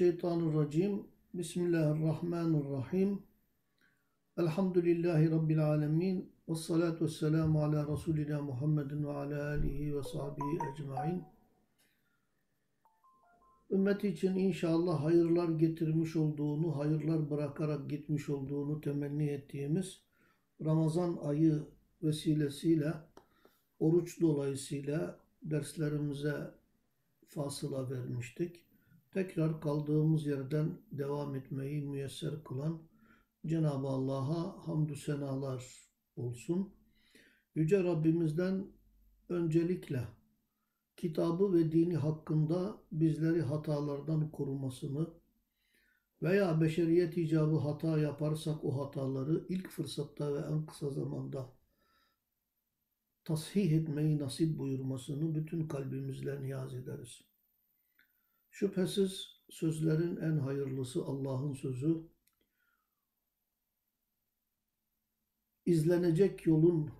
Mineşşeytanirracim. Bismillahirrahmanirrahim. Elhamdülillahi Rabbil alemin. Ve salatu ve selamu ala Resulina Muhammedin ve ala alihi ve sahbihi ecmain. Ümmet için inşallah hayırlar getirmiş olduğunu, hayırlar bırakarak gitmiş olduğunu temenni ettiğimiz Ramazan ayı vesilesiyle, oruç dolayısıyla derslerimize fasıla vermiştik. Tekrar kaldığımız yerden devam etmeyi müyesser kılan Cenab-ı Allah'a hamdü senalar olsun. Yüce Rabbimizden öncelikle kitabı ve dini hakkında bizleri hatalardan korumasını veya beşeriyet icabı hata yaparsak o hataları ilk fırsatta ve en kısa zamanda tasih etmeyi nasip buyurmasını bütün kalbimizle niyaz ederiz. Şüphesiz sözlerin en hayırlısı Allah'ın sözü. İzlenecek yolun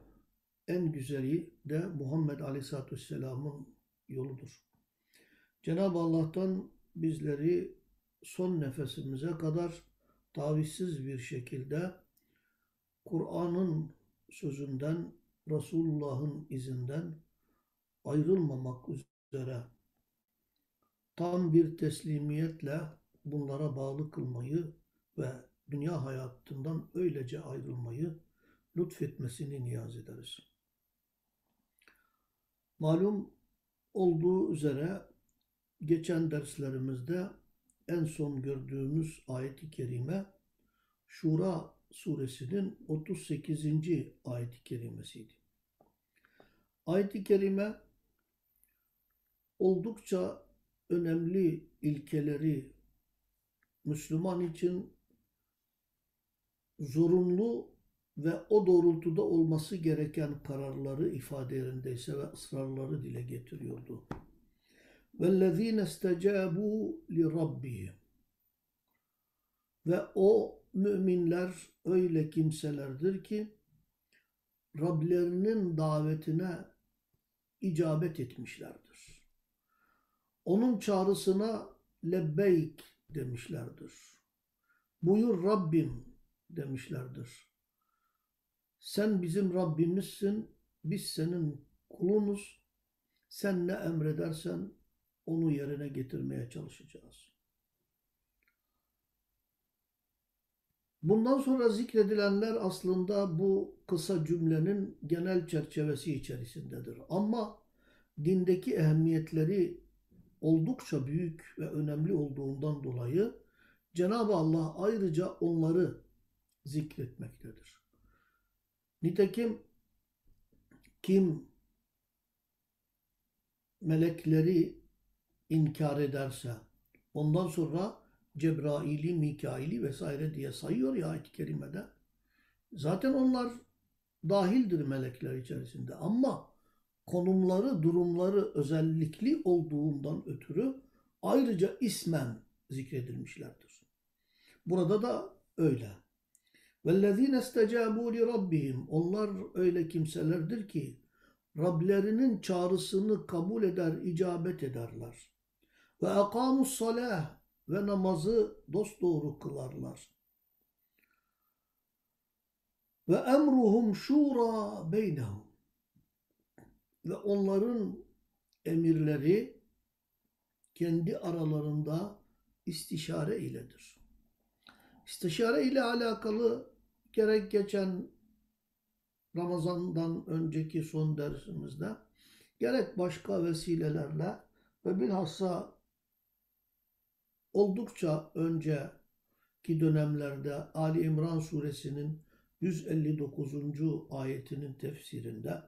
en güzeli de Muhammed Aleyhisselatü Vesselam'ın yoludur. Cenab-ı Allah'tan bizleri son nefesimize kadar tavizsiz bir şekilde Kur'an'ın sözünden, Resulullah'ın izinden ayrılmamak üzere tam bir teslimiyetle bunlara bağlı kılmayı ve dünya hayatından öylece ayrılmayı lütfetmesini niyaz ederiz. Malum olduğu üzere geçen derslerimizde en son gördüğümüz ayet-i kerime Şura suresinin 38. ayet-i kerimesiydi. Ayet-i kerime oldukça önemli ilkeleri Müslüman için zorunlu ve o doğrultuda olması gereken kararları ifade yerindeyse ve ısrarları dile getiriyordu. وَالَّذ۪ينَ اسْتَجَابُوا لِرَبِّهِمْ Ve o müminler öyle kimselerdir ki Rablerinin davetine icabet etmişlerdir. Onun çağrısına lebbeyk demişlerdir. Buyur Rabbim demişlerdir. Sen bizim Rabbimizsin, biz senin kulunuz. Sen ne emredersen onu yerine getirmeye çalışacağız. Bundan sonra zikredilenler aslında bu kısa cümlenin genel çerçevesi içerisindedir. Ama dindeki ehemmiyetleri oldukça büyük ve önemli olduğundan dolayı Cenab-ı Allah ayrıca onları zikretmektedir. Nitekim kim melekleri inkar ederse ondan sonra Cebrail'i, Mikail'i vesaire diye sayıyor ya ayet-i kerimede. Zaten onlar dahildir melekler içerisinde ama konumları, durumları özellikli olduğundan ötürü ayrıca ismen zikredilmişlerdir. Burada da öyle. وَالَّذ۪ينَ اسْتَجَابُوا لِرَبِّهِمْ Onlar öyle kimselerdir ki Rablerinin çağrısını kabul eder, icabet ederler. Ve akamus salah ve namazı dosdoğru kılarlar. Ve emruhum şura beynehum ve onların emirleri kendi aralarında istişare iledir. İstişare ile alakalı gerek geçen Ramazan'dan önceki son dersimizde gerek başka vesilelerle ve bilhassa oldukça önceki dönemlerde Ali İmran suresinin 159. ayetinin tefsirinde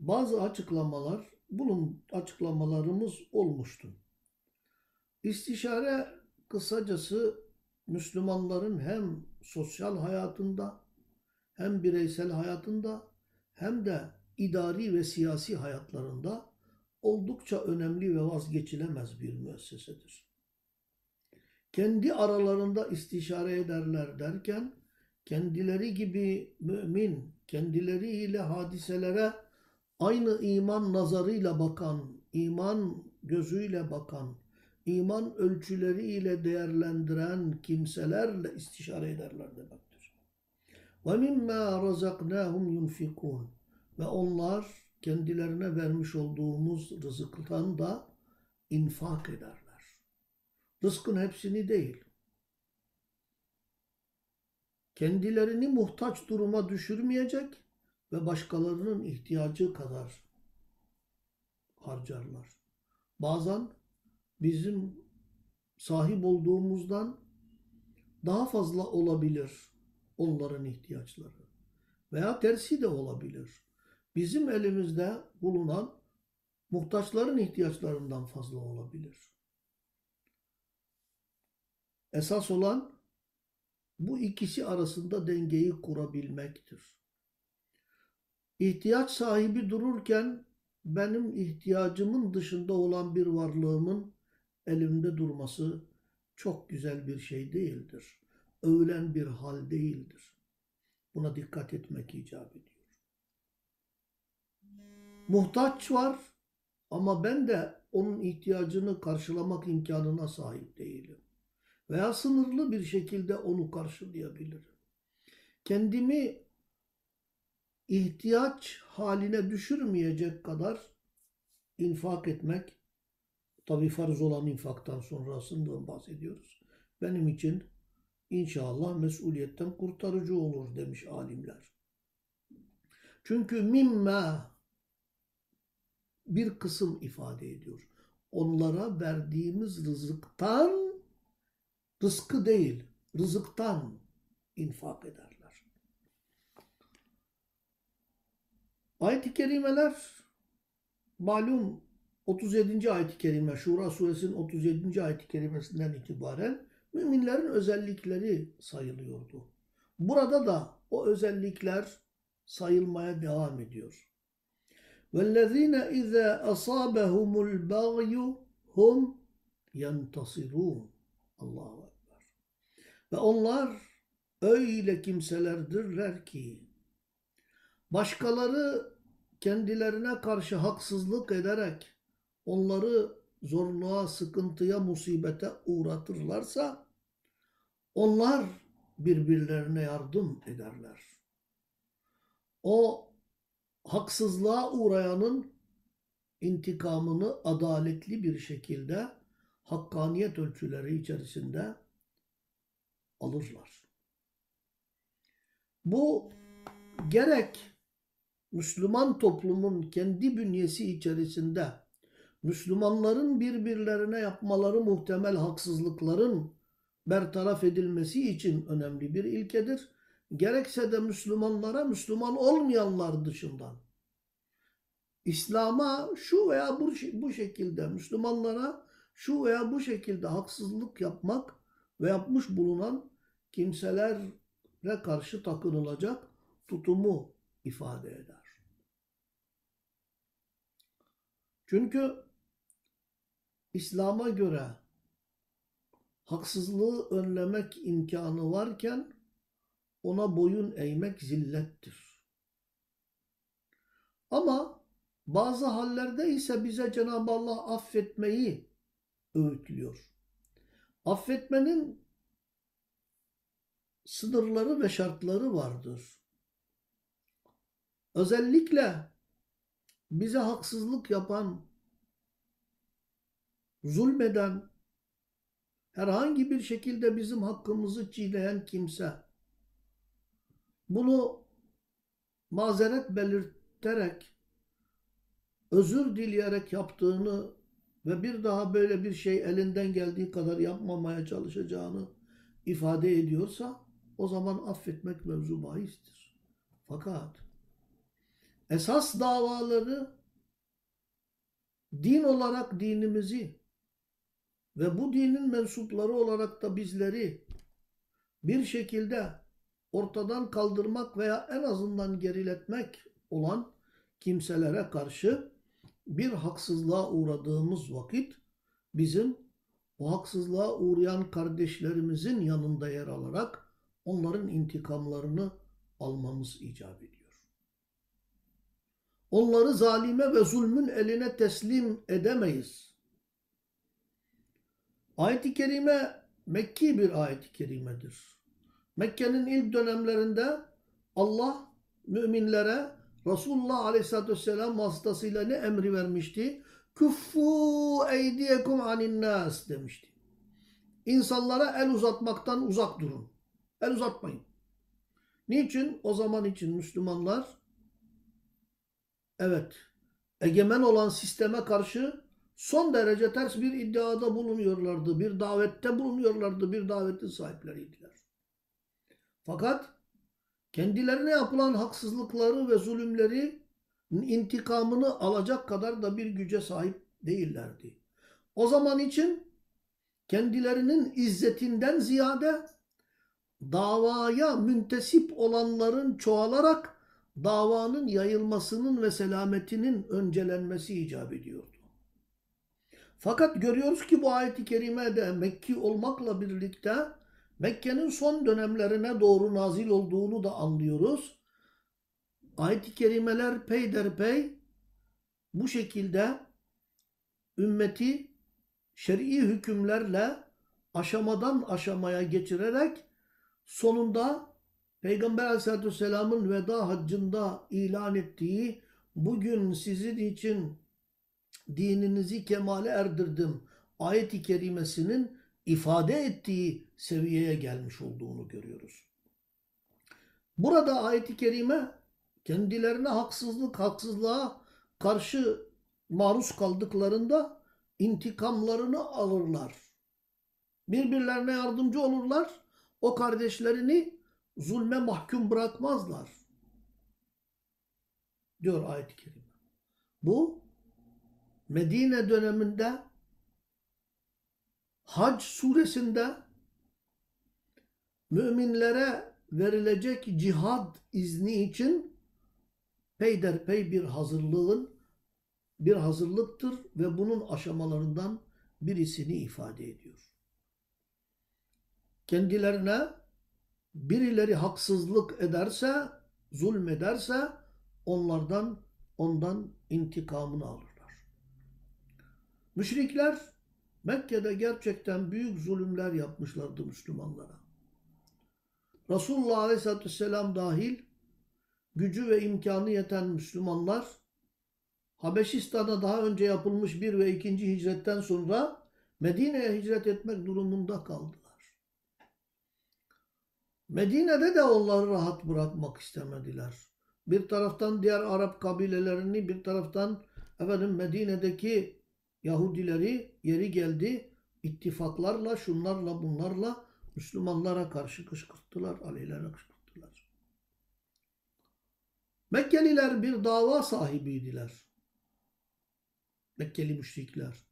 bazı açıklamalar, bunun açıklamalarımız olmuştu. İstişare kısacası Müslümanların hem sosyal hayatında hem bireysel hayatında hem de idari ve siyasi hayatlarında oldukça önemli ve vazgeçilemez bir müessesedir. Kendi aralarında istişare ederler derken kendileri gibi mümin, kendileriyle hadiselere aynı iman nazarıyla bakan, iman gözüyle bakan, iman ölçüleriyle değerlendiren kimselerle istişare ederler demektir. Ve mimma razaknahum yunfikun ve onlar kendilerine vermiş olduğumuz rızıktan da infak ederler. Rızkın hepsini değil. Kendilerini muhtaç duruma düşürmeyecek ve başkalarının ihtiyacı kadar harcarlar. Bazen bizim sahip olduğumuzdan daha fazla olabilir onların ihtiyaçları. Veya tersi de olabilir. Bizim elimizde bulunan muhtaçların ihtiyaçlarından fazla olabilir. Esas olan bu ikisi arasında dengeyi kurabilmektir. İhtiyaç sahibi dururken benim ihtiyacımın dışında olan bir varlığımın elimde durması çok güzel bir şey değildir. Övülen bir hal değildir. Buna dikkat etmek icap ediyor. Muhtaç var ama ben de onun ihtiyacını karşılamak imkanına sahip değilim. Veya sınırlı bir şekilde onu karşılayabilirim. Kendimi ihtiyaç haline düşürmeyecek kadar infak etmek, tabi farz olan infaktan sonrasından bahsediyoruz. Benim için inşallah mesuliyetten kurtarıcı olur demiş alimler. Çünkü mimme bir kısım ifade ediyor. Onlara verdiğimiz rızıktan, rızkı değil, rızıktan infak ederler. Ayet-i kerimeler malum 37. ayet-i kerime Şura suresinin 37. ayet-i kerimesinden itibaren müminlerin özellikleri sayılıyordu. Burada da o özellikler sayılmaya devam ediyor. وَالَّذ۪ينَ اِذَا أَصَابَهُمُ الْبَغْيُ هُمْ يَنْتَصِرُونَ Allahu Ekber. Ve onlar öyle kimselerdirler ki başkaları kendilerine karşı haksızlık ederek onları zorluğa, sıkıntıya, musibete uğratırlarsa onlar birbirlerine yardım ederler. O haksızlığa uğrayanın intikamını adaletli bir şekilde hakkaniyet ölçüleri içerisinde alırlar. Bu gerek Müslüman toplumun kendi bünyesi içerisinde Müslümanların birbirlerine yapmaları muhtemel haksızlıkların bertaraf edilmesi için önemli bir ilkedir. Gerekse de Müslümanlara Müslüman olmayanlar dışından İslam'a şu veya bu, bu şekilde Müslümanlara şu veya bu şekilde haksızlık yapmak ve yapmış bulunan kimselere karşı takınılacak tutumu ifade eder. Çünkü İslam'a göre haksızlığı önlemek imkanı varken ona boyun eğmek zillettir. Ama bazı hallerde ise bize Cenab-ı Allah affetmeyi öğütlüyor. Affetmenin sınırları ve şartları vardır. Özellikle bize haksızlık yapan, zulmeden, herhangi bir şekilde bizim hakkımızı çiğneyen kimse bunu mazeret belirterek, özür dileyerek yaptığını ve bir daha böyle bir şey elinden geldiği kadar yapmamaya çalışacağını ifade ediyorsa o zaman affetmek mevzu bahistir. Fakat esas davaları din olarak dinimizi ve bu dinin mensupları olarak da bizleri bir şekilde ortadan kaldırmak veya en azından geriletmek olan kimselere karşı bir haksızlığa uğradığımız vakit bizim o haksızlığa uğrayan kardeşlerimizin yanında yer alarak onların intikamlarını almamız icap ediyor. Onları zalime ve zulmün eline teslim edemeyiz. Ayet-i Kerime Mekki bir ayet-i kerimedir. Mekke'nin ilk dönemlerinde Allah müminlere Resulullah Aleyhisselatü Vesselam vasıtasıyla ne emri vermişti? Küffu eydiyekum anin nas demişti. İnsanlara el uzatmaktan uzak durun. El uzatmayın. Niçin? O zaman için Müslümanlar evet egemen olan sisteme karşı son derece ters bir iddiada bulunuyorlardı. Bir davette bulunuyorlardı. Bir davetin sahipleriydiler. Fakat kendilerine yapılan haksızlıkları ve zulümleri intikamını alacak kadar da bir güce sahip değillerdi. O zaman için kendilerinin izzetinden ziyade davaya müntesip olanların çoğalarak davanın yayılmasının ve selametinin öncelenmesi icap ediyordu. Fakat görüyoruz ki bu ayet-i kerimede Mekki olmakla birlikte Mekke'nin son dönemlerine doğru nazil olduğunu da anlıyoruz. Ayet-i kerimeler peyderpey bu şekilde ümmeti şer'i hükümlerle aşamadan aşamaya geçirerek sonunda Peygamber aleyhissalatü vesselamın veda haccında ilan ettiği bugün sizin için dininizi kemale erdirdim ayet-i kerimesinin ifade ettiği seviyeye gelmiş olduğunu görüyoruz. Burada ayet-i kerime kendilerine haksızlık, haksızlığa karşı maruz kaldıklarında intikamlarını alırlar. Birbirlerine yardımcı olurlar. O kardeşlerini zulme mahkum bırakmazlar. Diyor ayet-i kerime. Bu Medine döneminde Hac suresinde müminlere verilecek cihad izni için peyderpey bir hazırlığın bir hazırlıktır ve bunun aşamalarından birisini ifade ediyor. Kendilerine birileri haksızlık ederse, zulmederse onlardan ondan intikamını alırlar. Müşrikler Mekke'de gerçekten büyük zulümler yapmışlardı Müslümanlara. Resulullah Aleyhisselatü Vesselam dahil gücü ve imkanı yeten Müslümanlar Habeşistan'a daha önce yapılmış bir ve ikinci hicretten sonra Medine'ye hicret etmek durumunda kaldılar. Medine'de de onları rahat bırakmak istemediler. Bir taraftan diğer Arap kabilelerini, bir taraftan efendim Medine'deki Yahudileri yeri geldi ittifaklarla, şunlarla, bunlarla Müslümanlara karşı kışkırttılar, aleyhlerine kışkırttılar. Mekkeliler bir dava sahibiydiler. Mekkeli müşrikler.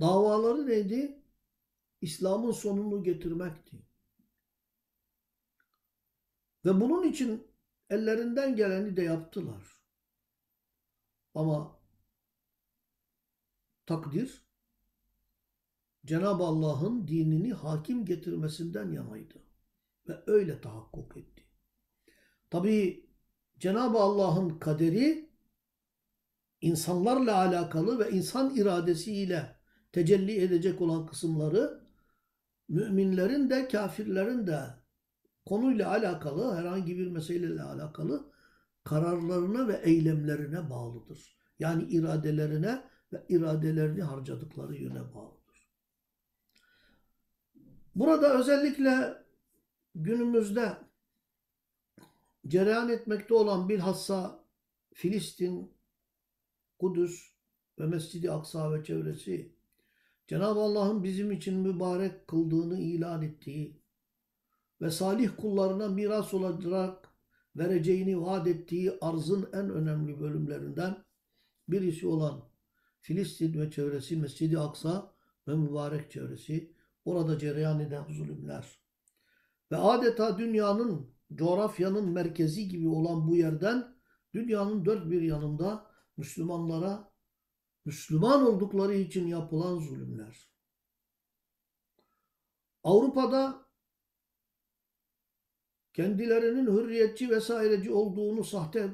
Davaları neydi? İslam'ın sonunu getirmekti. Ve bunun için ellerinden geleni de yaptılar. Ama takdir Cenab-ı Allah'ın dinini hakim getirmesinden yanaydı. Ve öyle tahakkuk etti. Tabi Cenab-ı Allah'ın kaderi insanlarla alakalı ve insan iradesiyle tecelli edecek olan kısımları müminlerin de kafirlerin de konuyla alakalı herhangi bir meseleyle alakalı kararlarına ve eylemlerine bağlıdır. Yani iradelerine ve iradelerini harcadıkları yöne bağlıdır. Burada özellikle günümüzde cereyan etmekte olan bilhassa Filistin, Kudüs ve Mescid-i Aksa ve çevresi Cenab-ı Allah'ın bizim için mübarek kıldığını ilan ettiği ve salih kullarına miras olarak vereceğini vaat ettiği arzın en önemli bölümlerinden birisi olan Filistin ve çevresi, Mescid-i Aksa ve mübarek çevresi, orada cereyan eden zulümler ve adeta dünyanın, coğrafyanın merkezi gibi olan bu yerden dünyanın dört bir yanında Müslümanlara Müslüman oldukları için yapılan zulümler. Avrupa'da kendilerinin hürriyetçi vesaireci olduğunu sahte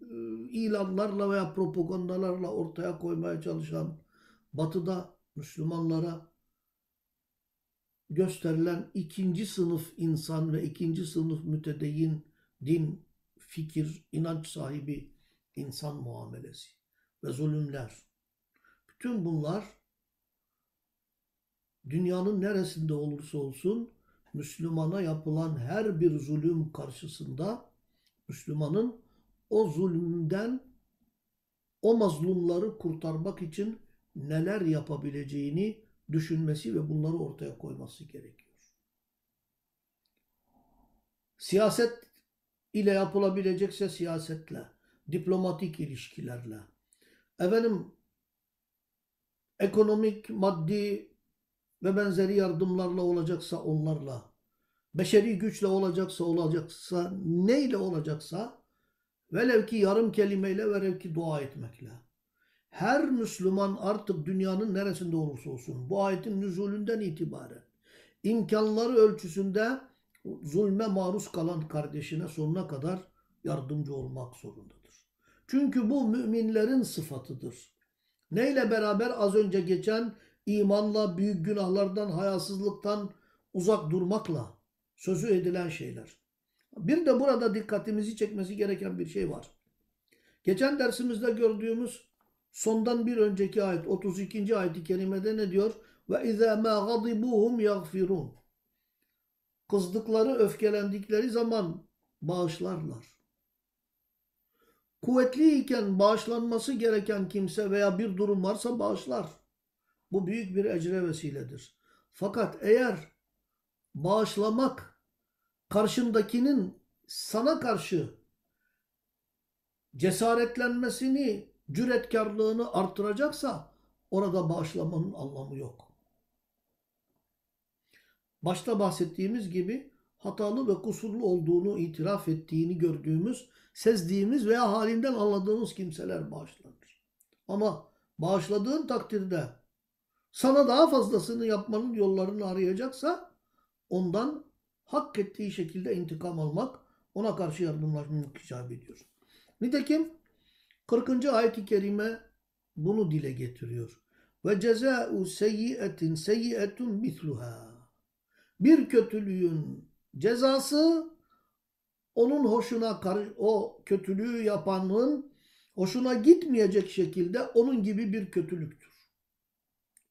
e, ilanlarla veya propagandalarla ortaya koymaya çalışan Batı'da Müslümanlara gösterilen ikinci sınıf insan ve ikinci sınıf mütedeyyin din, fikir, inanç sahibi insan muamelesi ve zulümler. Bütün bunlar dünyanın neresinde olursa olsun Müslümana yapılan her bir zulüm karşısında Müslümanın o zulümden o mazlumları kurtarmak için neler yapabileceğini düşünmesi ve bunları ortaya koyması gerekiyor. Siyaset ile yapılabilecekse siyasetle, diplomatik ilişkilerle, efendim ekonomik, maddi ve benzeri yardımlarla olacaksa onlarla, beşeri güçle olacaksa olacaksa, neyle olacaksa, velev ki yarım kelimeyle, velev ki dua etmekle. Her Müslüman artık dünyanın neresinde olursa olsun bu ayetin nüzulünden itibaren imkanları ölçüsünde zulme maruz kalan kardeşine sonuna kadar yardımcı olmak zorundadır. Çünkü bu müminlerin sıfatıdır. Neyle beraber az önce geçen imanla, büyük günahlardan, hayasızlıktan uzak durmakla sözü edilen şeyler. Bir de burada dikkatimizi çekmesi gereken bir şey var. Geçen dersimizde gördüğümüz sondan bir önceki ayet 32. ayet-i kerimede ne diyor? Ve izâ mâ gadibuhum yagfirun. Kızdıkları, öfkelendikleri zaman bağışlarlar. Kuvvetliyken bağışlanması gereken kimse veya bir durum varsa bağışlar. Bu büyük bir ecre vesiledir. Fakat eğer bağışlamak karşındakinin sana karşı cesaretlenmesini, cüretkarlığını artıracaksa orada bağışlamanın anlamı yok. Başta bahsettiğimiz gibi hatalı ve kusurlu olduğunu itiraf ettiğini gördüğümüz, sezdiğimiz veya halinden anladığımız kimseler bağışlanır. Ama bağışladığın takdirde sana daha fazlasını yapmanın yollarını arayacaksa ondan hak ettiği şekilde intikam almak, ona karşı yardımlaşmak icap ediyor. Nitekim 40. ayet-i kerime bunu dile getiriyor. Ve cezâ'u seyyiyetin seyyiyetun misluha. Bir kötülüğün cezası onun hoşuna o kötülüğü yapanın hoşuna gitmeyecek şekilde onun gibi bir kötülüktür.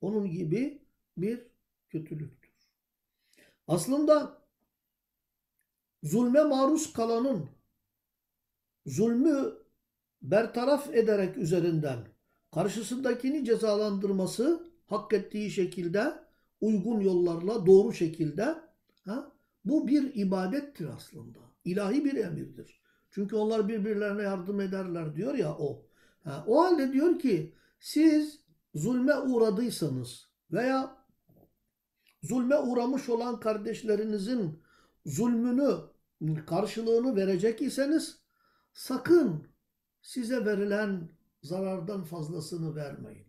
Onun gibi bir kötülüktür. Aslında zulme maruz kalanın zulmü bertaraf ederek üzerinden karşısındakini cezalandırması hak ettiği şekilde uygun yollarla doğru şekilde ha, bu bir ibadettir aslında. İlahi bir emirdir. Çünkü onlar birbirlerine yardım ederler diyor ya o. Ha, o halde diyor ki siz zulme uğradıysanız veya zulme uğramış olan kardeşlerinizin zulmünü karşılığını verecek iseniz sakın size verilen zarardan fazlasını vermeyin.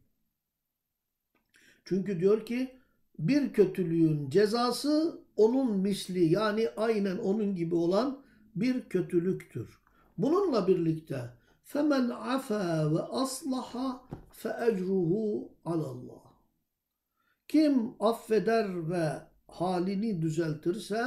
Çünkü diyor ki bir kötülüğün cezası onun misli yani aynen onun gibi olan bir kötülüktür. Bununla birlikte afa ve aslaha fe ecruhu alallah. Kim affeder ve halini düzeltirse,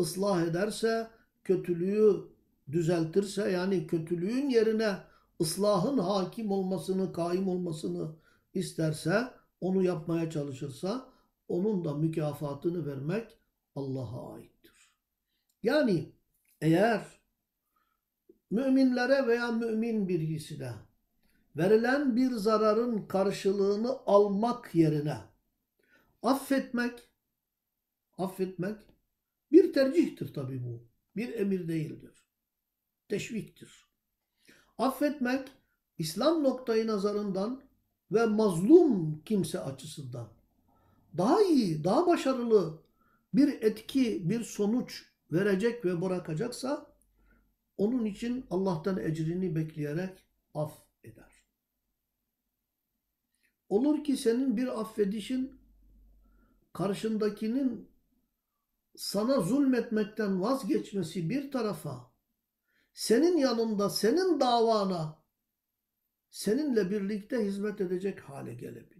ıslah ederse, kötülüğü düzeltirse yani kötülüğün yerine ıslahın hakim olmasını, kaim olmasını isterse, onu yapmaya çalışırsa onun da mükafatını vermek Allah'a aittir. Yani eğer müminlere veya mümin birisine verilen bir zararın karşılığını almak yerine affetmek affetmek bir tercihtir tabi bu. Bir emir değildir. Teşviktir. Affetmek İslam noktayı nazarından ve mazlum kimse açısından daha iyi, daha başarılı bir etki, bir sonuç verecek ve bırakacaksa onun için Allah'tan ecrini bekleyerek af eder. Olur ki senin bir affedişin karşındakinin sana zulmetmekten vazgeçmesi bir tarafa, senin yanında, senin davana, seninle birlikte hizmet edecek hale gelebilir.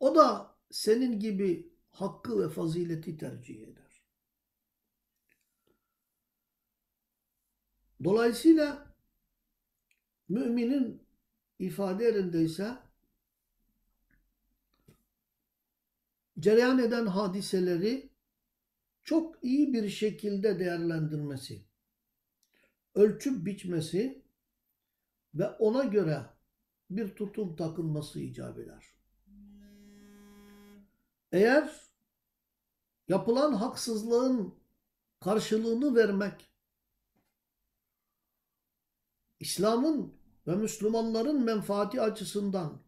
O da senin gibi hakkı ve fazileti tercih eder. Dolayısıyla müminin ifade yerindeyse cereyan eden hadiseleri çok iyi bir şekilde değerlendirmesi, ölçüp biçmesi ve ona göre bir tutum takılması icap eder. Eğer yapılan haksızlığın karşılığını vermek, İslam'ın ve Müslümanların menfaati açısından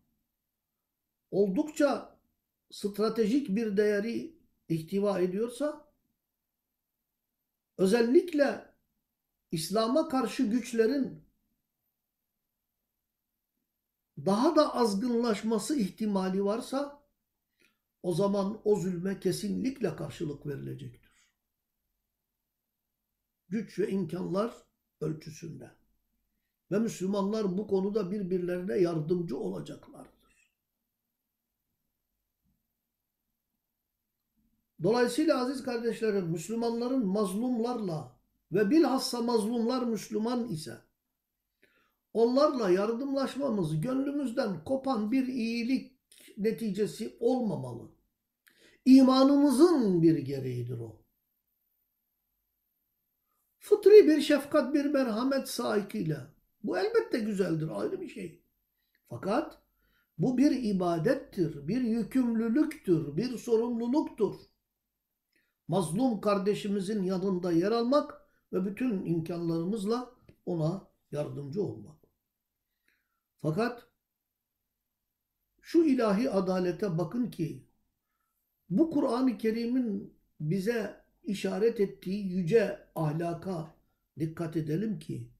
oldukça stratejik bir değeri ihtiva ediyorsa, özellikle İslam'a karşı güçlerin daha da azgınlaşması ihtimali varsa o zaman o zulme kesinlikle karşılık verilecektir. Güç ve imkanlar ölçüsünde. Ve Müslümanlar bu konuda birbirlerine yardımcı olacaklardır. Dolayısıyla aziz kardeşlerim Müslümanların mazlumlarla ve bilhassa mazlumlar Müslüman ise onlarla yardımlaşmamız gönlümüzden kopan bir iyilik neticesi olmamalı. İmanımızın bir gereğidir o. Fıtri bir şefkat, bir merhamet sahikiyle. Bu elbette güzeldir, ayrı bir şey. Fakat bu bir ibadettir, bir yükümlülüktür, bir sorumluluktur. Mazlum kardeşimizin yanında yer almak ve bütün imkanlarımızla ona yardımcı olmak. Fakat şu ilahi adalete bakın ki bu Kur'an-ı Kerim'in bize işaret ettiği yüce ahlaka dikkat edelim ki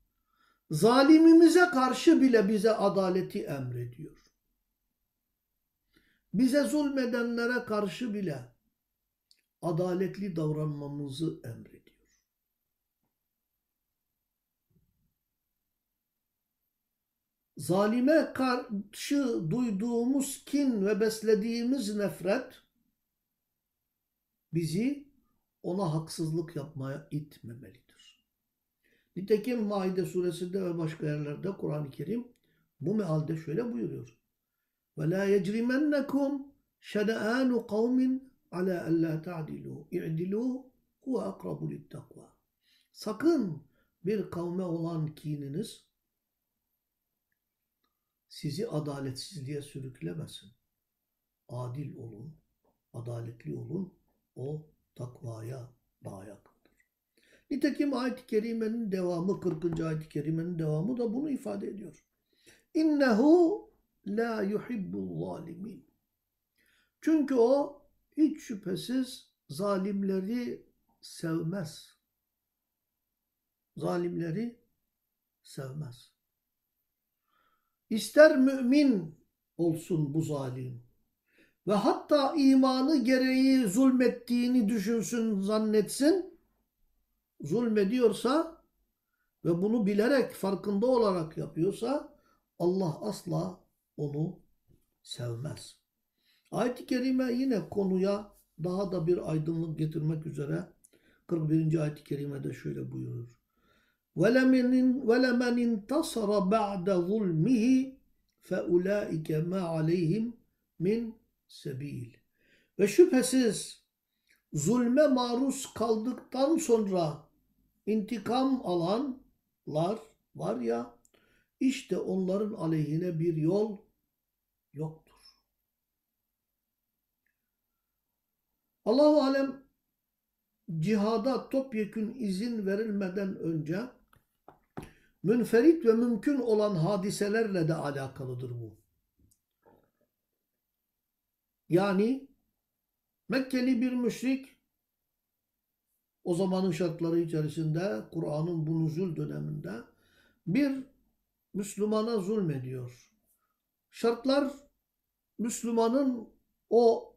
zalimimize karşı bile bize adaleti emrediyor. Bize zulmedenlere karşı bile adaletli davranmamızı emrediyor. Zalime karşı duyduğumuz kin ve beslediğimiz nefret bizi ona haksızlık yapmaya itmemelidir. Nitekim Maide suresinde ve başka yerlerde Kur'an-ı Kerim bu mealde şöyle buyuruyor. Ve la yecrimennekum şene'anu kavmin ala alla ta'dilu. İ'dilu huve akrabu littakva. Sakın bir kavme olan kininiz sizi adaletsizliğe sürüklemesin. Adil olun, adaletli olun, o takvaya layak. Nitekim ayet-i kerimenin devamı, 40. ayet-i kerimenin devamı da bunu ifade ediyor. İnnehu la yuhibbul zalimin. Çünkü o hiç şüphesiz zalimleri sevmez. Zalimleri sevmez. İster mümin olsun bu zalim ve hatta imanı gereği zulmettiğini düşünsün, zannetsin, zulmediyorsa ve bunu bilerek, farkında olarak yapıyorsa Allah asla onu sevmez. Ayet-i Kerime yine konuya daha da bir aydınlık getirmek üzere 41. ayet-i kerimede şöyle buyurur. وَلَمَنْ اِنْتَصَرَ بَعْدَ ظُلْمِهِ فَاُولَٰئِكَ مَا عَلَيْهِمْ مِنْ sebil. Ve şüphesiz zulme maruz kaldıktan sonra intikam alanlar var ya işte onların aleyhine bir yol yoktur. Allahu alem cihada topyekün izin verilmeden önce münferit ve mümkün olan hadiselerle de alakalıdır bu. Yani Mekkeli bir müşrik o zamanın şartları içerisinde Kur'an'ın bu nüzul döneminde bir Müslümana zulmediyor. Şartlar Müslümanın o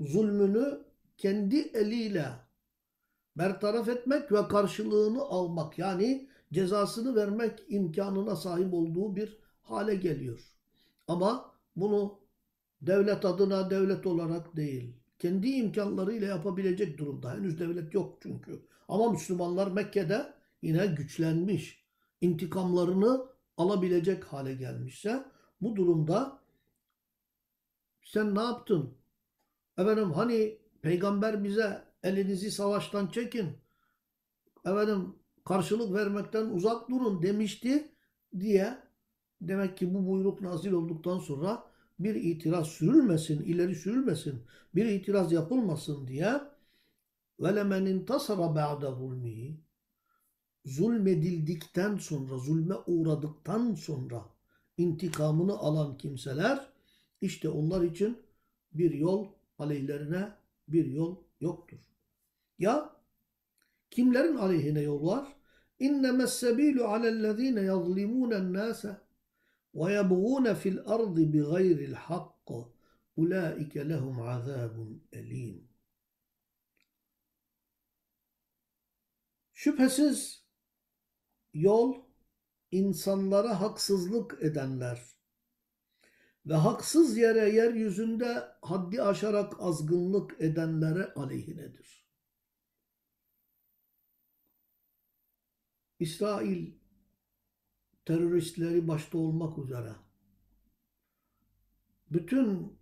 zulmünü kendi eliyle bertaraf etmek ve karşılığını almak yani cezasını vermek imkanına sahip olduğu bir hale geliyor. Ama bunu devlet adına devlet olarak değil, kendi imkanlarıyla yapabilecek durumda. Henüz devlet yok çünkü. Ama Müslümanlar Mekke'de yine güçlenmiş, intikamlarını alabilecek hale gelmişse bu durumda sen ne yaptın? Efendim hani peygamber bize elinizi savaştan çekin. Efendim karşılık vermekten uzak durun demişti diye demek ki bu buyruk nazil olduktan sonra bir itiraz sürülmesin, ileri sürülmesin, bir itiraz yapılmasın diye وَلَمَنْ انْتَصَرَ بَعْدَ ظُلْمِهِ Zulmedildikten sonra, zulme uğradıktan sonra intikamını alan kimseler işte onlar için bir yol aleyhlerine bir yol yoktur. Ya kimlerin aleyhine yol var? İnnemes sebilu alellezine yazlimûnen nâse ve fil ardı bi gayril hakkı ulaike lehum azabun elim. Şüphesiz yol insanlara haksızlık edenler ve haksız yere yeryüzünde haddi aşarak azgınlık edenlere aleyhinedir. İsrail teröristleri başta olmak üzere bütün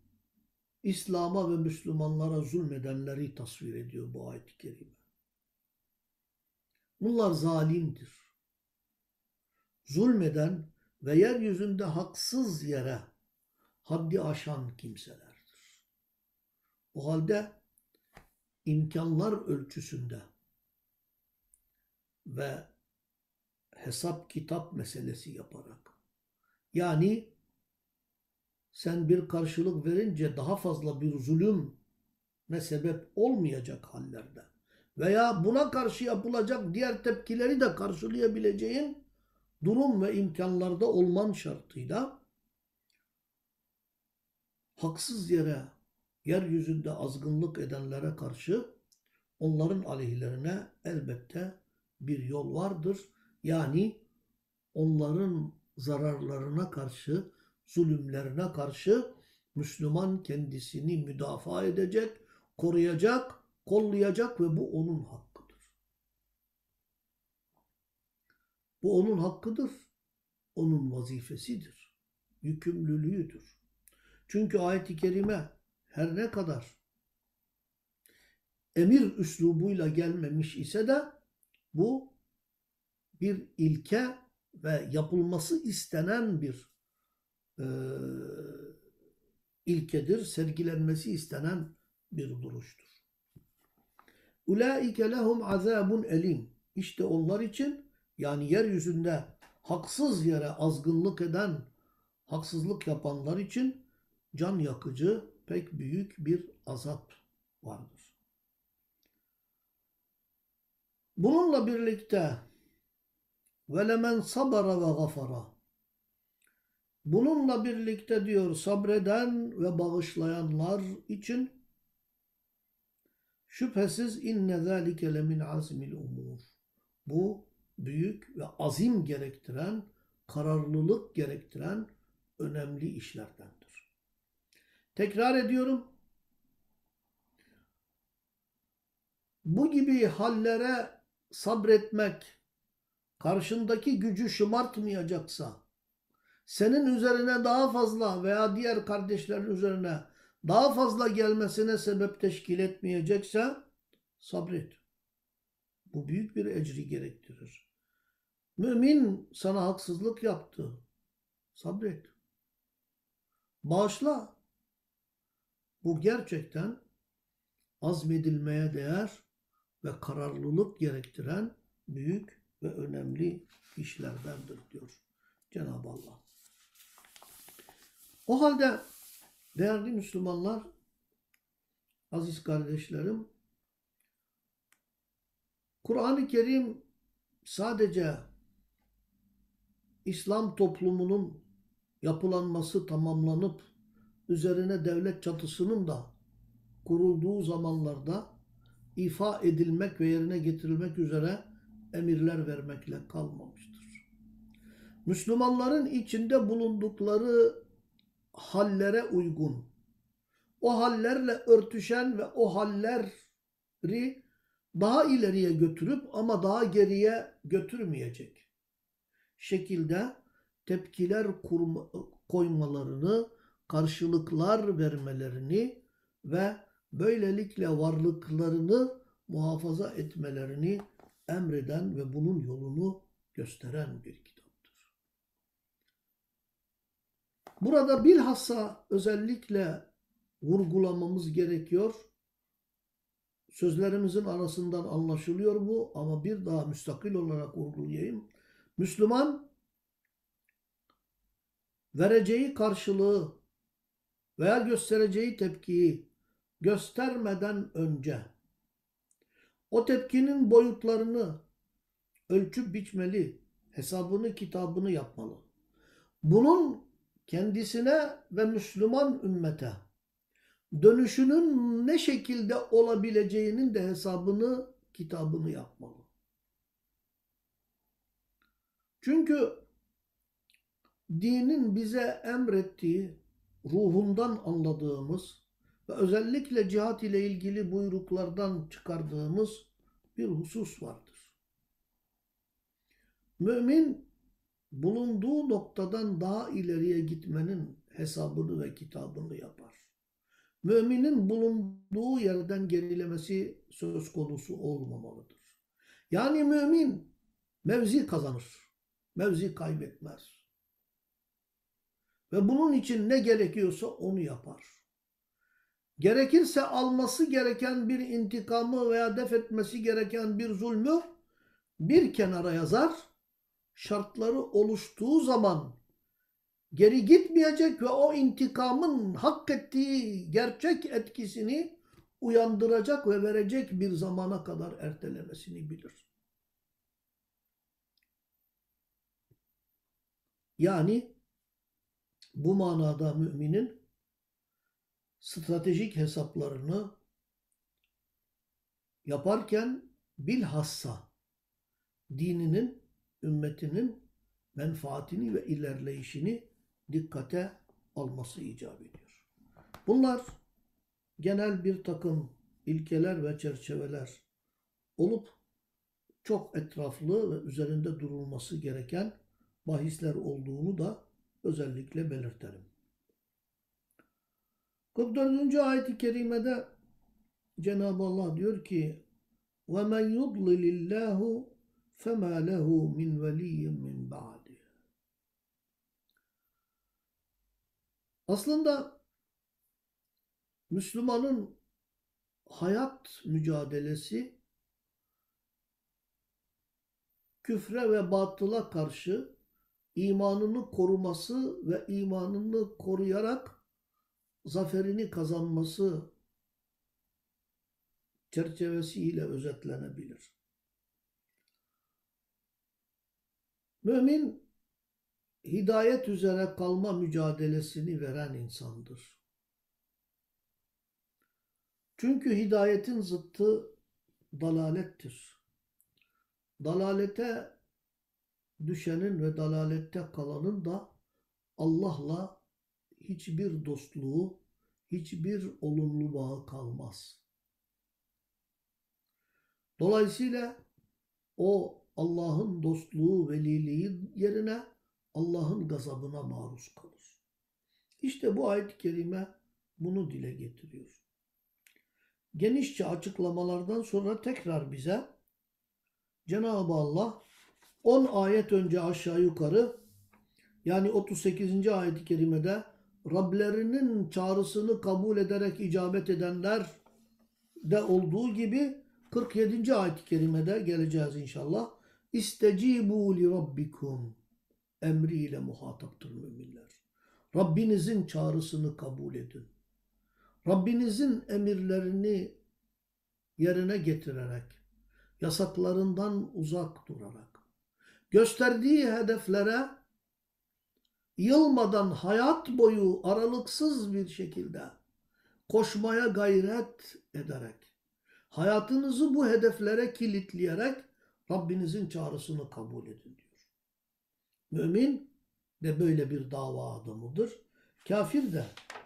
İslam'a ve Müslümanlara zulmedenleri tasvir ediyor bu ayet-i kerime. Bunlar zalimdir. Zulmeden ve yeryüzünde haksız yere haddi aşan kimselerdir. O halde imkanlar ölçüsünde ve hesap kitap meselesi yaparak yani sen bir karşılık verince daha fazla bir zulüm ne sebep olmayacak hallerde veya buna karşı yapılacak diğer tepkileri de karşılayabileceğin durum ve imkanlarda olman şartıyla haksız yere yeryüzünde azgınlık edenlere karşı onların aleyhlerine elbette bir yol vardır. Yani onların zararlarına karşı, zulümlerine karşı Müslüman kendisini müdafaa edecek, koruyacak, kollayacak ve bu onun hakkıdır. Bu onun hakkıdır. Onun vazifesidir. Yükümlülüğüdür. Çünkü ayet-i kerime her ne kadar emir üslubuyla gelmemiş ise de bu bir ilke ve yapılması istenen bir e, ilkedir, sergilenmesi istenen bir duruştur. Ulaike lehum azabun elim. İşte onlar için yani yeryüzünde haksız yere azgınlık eden, haksızlık yapanlar için can yakıcı pek büyük bir azap vardır. Bununla birlikte velemen sabara ve gafara Bununla birlikte diyor sabreden ve bağışlayanlar için şüphesiz inne zâlike lemin azmil umur. Bu büyük ve azim gerektiren, kararlılık gerektiren önemli işlerdendir. Tekrar ediyorum. Bu gibi hallere sabretmek karşındaki gücü şımartmayacaksa, senin üzerine daha fazla veya diğer kardeşlerin üzerine daha fazla gelmesine sebep teşkil etmeyecekse sabret. Bu büyük bir ecri gerektirir. Mümin sana haksızlık yaptı. Sabret. Bağışla. Bu gerçekten azmedilmeye değer ve kararlılık gerektiren büyük ve önemli işlerdendir diyor Cenab-ı Allah. O halde değerli Müslümanlar, aziz kardeşlerim, Kur'an-ı Kerim sadece İslam toplumunun yapılanması tamamlanıp üzerine devlet çatısının da kurulduğu zamanlarda ifa edilmek ve yerine getirilmek üzere emirler vermekle kalmamıştır. Müslümanların içinde bulundukları hallere uygun o hallerle örtüşen ve o halleri daha ileriye götürüp ama daha geriye götürmeyecek şekilde tepkiler kurma, koymalarını, karşılıklar vermelerini ve böylelikle varlıklarını muhafaza etmelerini emreden ve bunun yolunu gösteren bir kitaptır. Burada bilhassa özellikle vurgulamamız gerekiyor. Sözlerimizin arasından anlaşılıyor bu ama bir daha müstakil olarak vurgulayayım. Müslüman vereceği karşılığı veya göstereceği tepkiyi göstermeden önce o tepkinin boyutlarını ölçüp biçmeli, hesabını kitabını yapmalı. Bunun kendisine ve Müslüman ümmete dönüşünün ne şekilde olabileceğinin de hesabını kitabını yapmalı. Çünkü dinin bize emrettiği, ruhundan anladığımız ve özellikle cihat ile ilgili buyruklardan çıkardığımız bir husus vardır. Mümin bulunduğu noktadan daha ileriye gitmenin hesabını ve kitabını yapar. Müminin bulunduğu yerden gerilemesi söz konusu olmamalıdır. Yani mümin mevzi kazanır, mevzi kaybetmez. Ve bunun için ne gerekiyorsa onu yapar. Gerekirse alması gereken bir intikamı veya def etmesi gereken bir zulmü bir kenara yazar. Şartları oluştuğu zaman geri gitmeyecek ve o intikamın hak ettiği gerçek etkisini uyandıracak ve verecek bir zamana kadar ertelemesini bilir. Yani bu manada müminin stratejik hesaplarını yaparken bilhassa dininin, ümmetinin menfaatini ve ilerleyişini dikkate alması icap ediyor. Bunlar genel bir takım ilkeler ve çerçeveler olup çok etraflı ve üzerinde durulması gereken bahisler olduğunu da özellikle belirtelim. 44. ayet-i kerimede Cenab-ı Allah diyor ki وَمَنْ يُضْلِلِ اللّٰهُ فَمَا لَهُ مِنْ وَلِيٍّ مِنْ بَعْدِ Aslında Müslümanın hayat mücadelesi küfre ve batıla karşı imanını koruması ve imanını koruyarak zaferini kazanması çerçevesiyle özetlenebilir. Mümin hidayet üzere kalma mücadelesini veren insandır. Çünkü hidayetin zıttı dalalettir. Dalalete düşenin ve dalalette kalanın da Allah'la hiçbir dostluğu, hiçbir olumlu bağı kalmaz. Dolayısıyla o Allah'ın dostluğu, veliliği yerine Allah'ın gazabına maruz kalır. İşte bu ayet-i kerime bunu dile getiriyor. Genişçe açıklamalardan sonra tekrar bize Cenab-ı Allah 10 ayet önce aşağı yukarı yani 38. ayet-i kerimede Rablerinin çağrısını kabul ederek icabet edenler de olduğu gibi 47. ayet-i kerimede geleceğiz inşallah. İstecibu li rabbikum emriyle muhataptır müminler. Rabbinizin çağrısını kabul edin. Rabbinizin emirlerini yerine getirerek, yasaklarından uzak durarak, gösterdiği hedeflere yılmadan hayat boyu aralıksız bir şekilde koşmaya gayret ederek, hayatınızı bu hedeflere kilitleyerek Rabbinizin çağrısını kabul edin diyor. Mümin de böyle bir dava adamıdır. Kafir de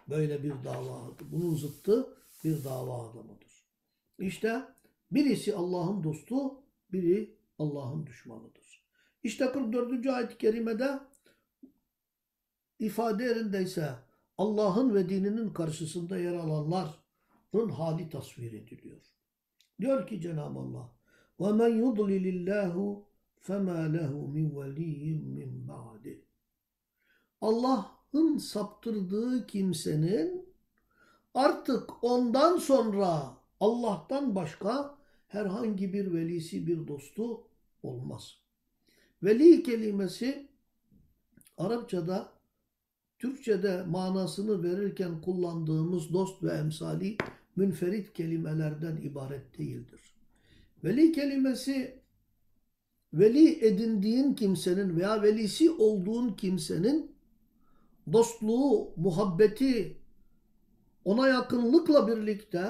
böyle bir dava bunun zıttı bir dava adamıdır. İşte birisi Allah'ın dostu, biri Allah'ın düşmanıdır. İşte 44. ayet-i kerimede ifade yerindeyse Allah'ın ve dininin karşısında yer alanların hali tasvir ediliyor. Diyor ki Cenab-ı Allah وَمَنْ يُضْلِلِ اللّٰهُ فَمَا لَهُ مِنْ وَلِيٍّ مِنْ بَعْدِهِ Allah'ın saptırdığı kimsenin artık ondan sonra Allah'tan başka herhangi bir velisi bir dostu olmaz. Veli kelimesi Arapçada Türkçe'de manasını verirken kullandığımız dost ve emsali münferit kelimelerden ibaret değildir. Veli kelimesi veli edindiğin kimsenin veya velisi olduğun kimsenin dostluğu, muhabbeti, ona yakınlıkla birlikte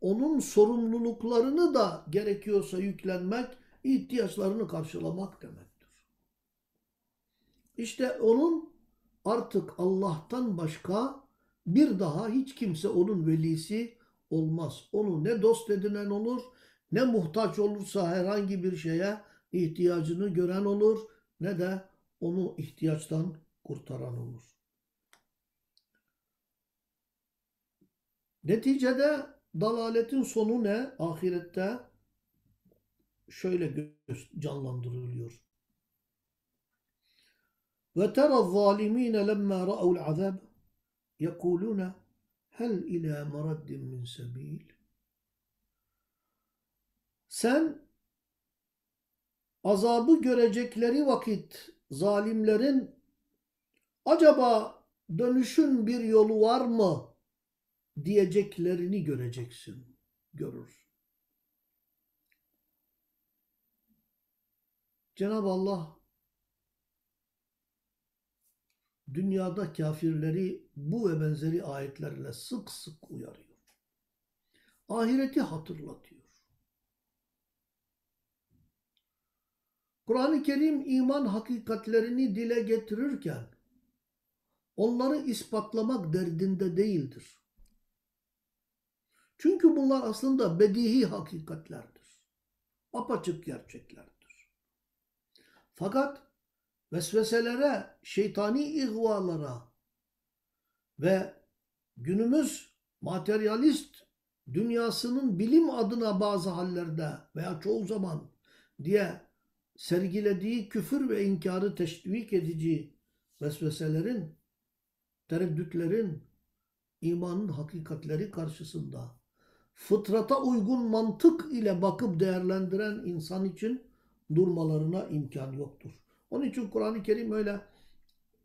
onun sorumluluklarını da gerekiyorsa yüklenmek, ihtiyaçlarını karşılamak demektir. İşte onun artık Allah'tan başka bir daha hiç kimse onun velisi olmaz. Onu ne dost edinen olur, ne muhtaç olursa herhangi bir şeye ihtiyacını gören olur, ne de onu ihtiyaçtan kurtaran olur. Neticede dalaletin sonu ne? Ahirette şöyle canlandırılıyor. Tera zalimine lemma ra'ul azab yekulune hel ila maraddin min sebil. Sen azabı görecekleri vakit zalimlerin acaba dönüşün bir yolu var mı diyeceklerini göreceksin, görürsün. Cenab-ı Allah dünyada kafirleri bu ve benzeri ayetlerle sık sık uyarıyor. Ahireti hatırlatıyor. Kur'an-ı Kerim iman hakikatlerini dile getirirken onları ispatlamak derdinde değildir. Çünkü bunlar aslında bedihi hakikatlerdir. Apaçık gerçeklerdir. Fakat vesveselere, şeytani ihvalara ve günümüz materyalist dünyasının bilim adına bazı hallerde veya çoğu zaman diye sergilediği küfür ve inkarı teşvik edici vesveselerin, tereddütlerin, imanın hakikatleri karşısında fıtrata uygun mantık ile bakıp değerlendiren insan için durmalarına imkan yoktur. Onun için Kur'an-ı Kerim öyle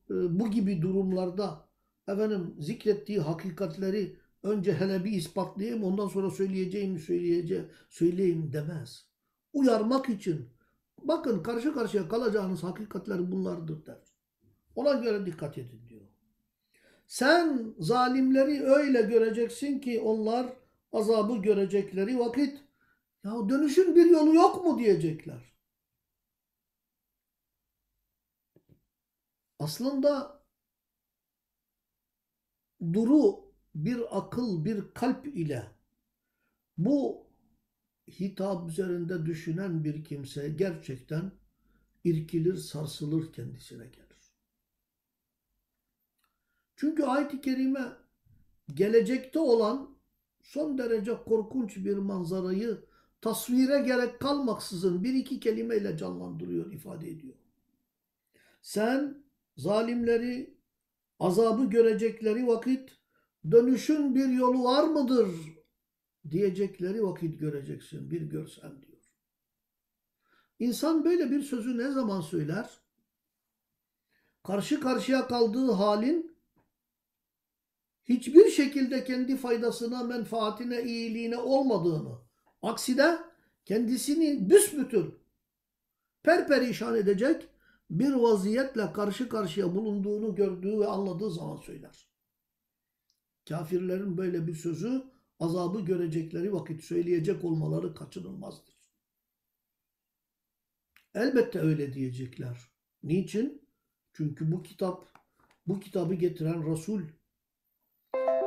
e, bu gibi durumlarda efendim zikrettiği hakikatleri önce hele bir ispatlayayım ondan sonra söyleyeceğim söyleyeceğim söyleyeyim demez. Uyarmak için bakın karşı karşıya kalacağınız hakikatler bunlardır der. Ona göre dikkat edin diyor. Sen zalimleri öyle göreceksin ki onlar azabı görecekleri vakit ya dönüşün bir yolu yok mu diyecekler. Aslında duru bir akıl, bir kalp ile bu hitap üzerinde düşünen bir kimse gerçekten irkilir, sarsılır kendisine gelir. Çünkü ayet-i kerime gelecekte olan son derece korkunç bir manzarayı tasvire gerek kalmaksızın bir iki kelimeyle canlandırıyor, ifade ediyor. Sen zalimleri azabı görecekleri vakit dönüşün bir yolu var mıdır diyecekleri vakit göreceksin bir görsen diyor. İnsan böyle bir sözü ne zaman söyler? Karşı karşıya kaldığı halin hiçbir şekilde kendi faydasına, menfaatine, iyiliğine olmadığını, aksine kendisini büsbütün perperişan edecek bir vaziyetle karşı karşıya bulunduğunu gördüğü ve anladığı zaman söyler. Kafirlerin böyle bir sözü azabı görecekleri vakit söyleyecek olmaları kaçınılmazdır. Elbette öyle diyecekler. Niçin? Çünkü bu kitap bu kitabı getiren Resul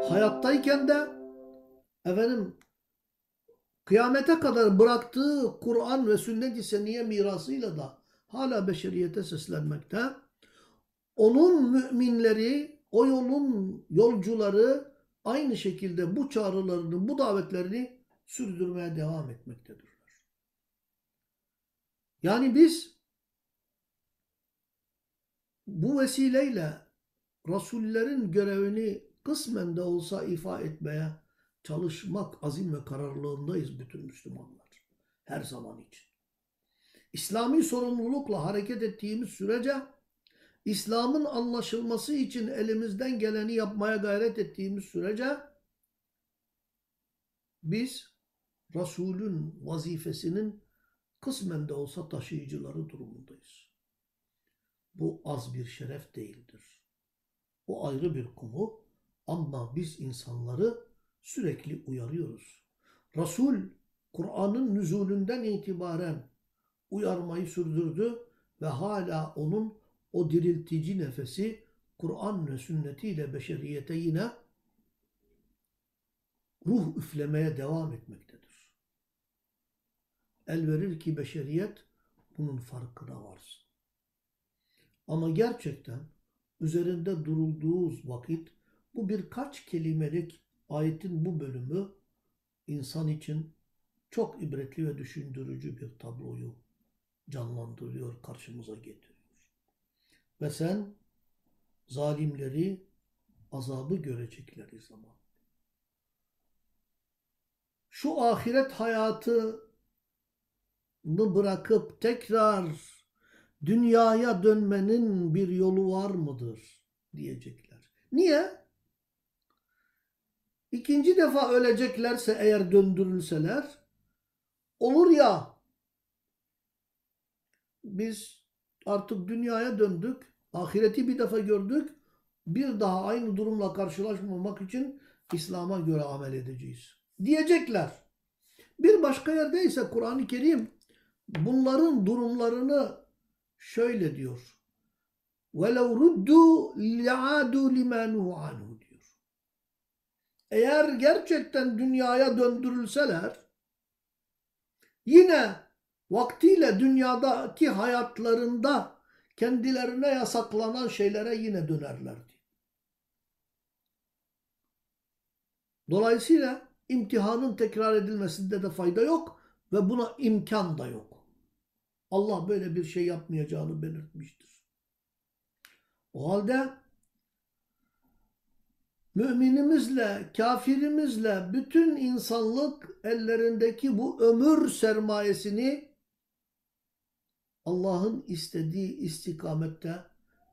hayattayken de efendim kıyamete kadar bıraktığı Kur'an ve sünnet-i seniye mirasıyla da hala beşeriyete seslenmekte. Onun müminleri, o yolun yolcuları aynı şekilde bu çağrılarını, bu davetlerini sürdürmeye devam etmektedirler. Yani biz bu vesileyle Rasullerin görevini kısmen de olsa ifa etmeye çalışmak azim ve kararlılığındayız bütün Müslümanlar. Her zaman için. İslami sorumlulukla hareket ettiğimiz sürece İslam'ın anlaşılması için elimizden geleni yapmaya gayret ettiğimiz sürece biz Resul'ün vazifesinin kısmen de olsa taşıyıcıları durumundayız. Bu az bir şeref değildir. O ayrı bir konu ama biz insanları sürekli uyarıyoruz. Resul Kur'an'ın nüzulünden itibaren uyarmayı sürdürdü ve hala onun o diriltici nefesi Kur'an ve sünnetiyle beşeriyete yine ruh üflemeye devam etmektedir. El verir ki beşeriyet bunun farkına varsın. Ama gerçekten üzerinde durulduğu vakit bu birkaç kelimelik ayetin bu bölümü insan için çok ibretli ve düşündürücü bir tabloyu canlandırıyor, karşımıza getiriyor. Ve sen zalimleri azabı görecekleri zaman şu ahiret hayatını bırakıp tekrar dünyaya dönmenin bir yolu var mıdır diyecekler. Niye? İkinci defa öleceklerse eğer döndürülseler olur ya biz artık dünyaya döndük, ahireti bir defa gördük, bir daha aynı durumla karşılaşmamak için İslam'a göre amel edeceğiz. Diyecekler. Bir başka yerde ise Kur'an-ı Kerim bunların durumlarını şöyle diyor. وَلَوْ رُدُّوا لِعَادُوا لِمَا نُهُ عَنْهُ diyor. Eğer gerçekten dünyaya döndürülseler yine vaktiyle dünyadaki hayatlarında kendilerine yasaklanan şeylere yine dönerlerdi. Dolayısıyla imtihanın tekrar edilmesinde de fayda yok ve buna imkan da yok. Allah böyle bir şey yapmayacağını belirtmiştir. O halde müminimizle, kafirimizle bütün insanlık ellerindeki bu ömür sermayesini Allah'ın istediği istikamette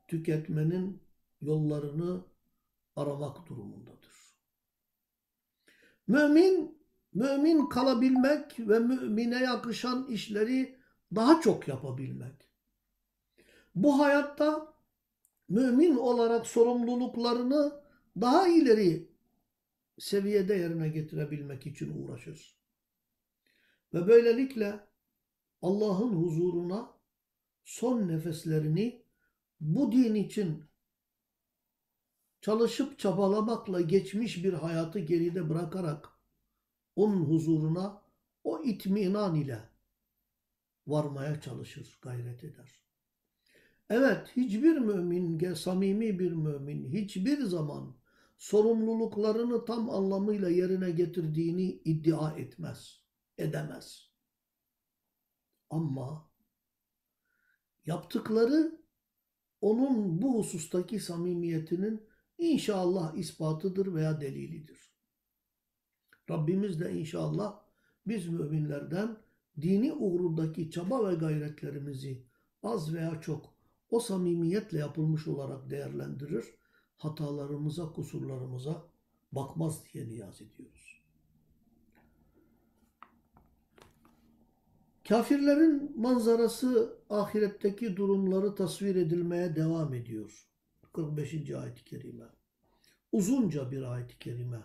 tüketmenin yollarını aramak durumundadır. Mümin, mümin kalabilmek ve mümine yakışan işleri daha çok yapabilmek. Bu hayatta mümin olarak sorumluluklarını daha ileri seviyede yerine getirebilmek için uğraşır. Ve böylelikle Allah'ın huzuruna son nefeslerini bu din için çalışıp çabalamakla geçmiş bir hayatı geride bırakarak onun huzuruna o itminan ile varmaya çalışır, gayret eder. Evet, hiçbir mümin, samimi bir mümin hiçbir zaman sorumluluklarını tam anlamıyla yerine getirdiğini iddia etmez, edemez. Ama yaptıkları onun bu husustaki samimiyetinin inşallah ispatıdır veya delilidir. Rabbimiz de inşallah biz müminlerden dini uğrundaki çaba ve gayretlerimizi az veya çok o samimiyetle yapılmış olarak değerlendirir, hatalarımıza, kusurlarımıza bakmaz diye niyaz ediyoruz. Kafirlerin manzarası ahiretteki durumları tasvir edilmeye devam ediyor. 45. ayet-i kerime. Uzunca bir ayet-i kerime.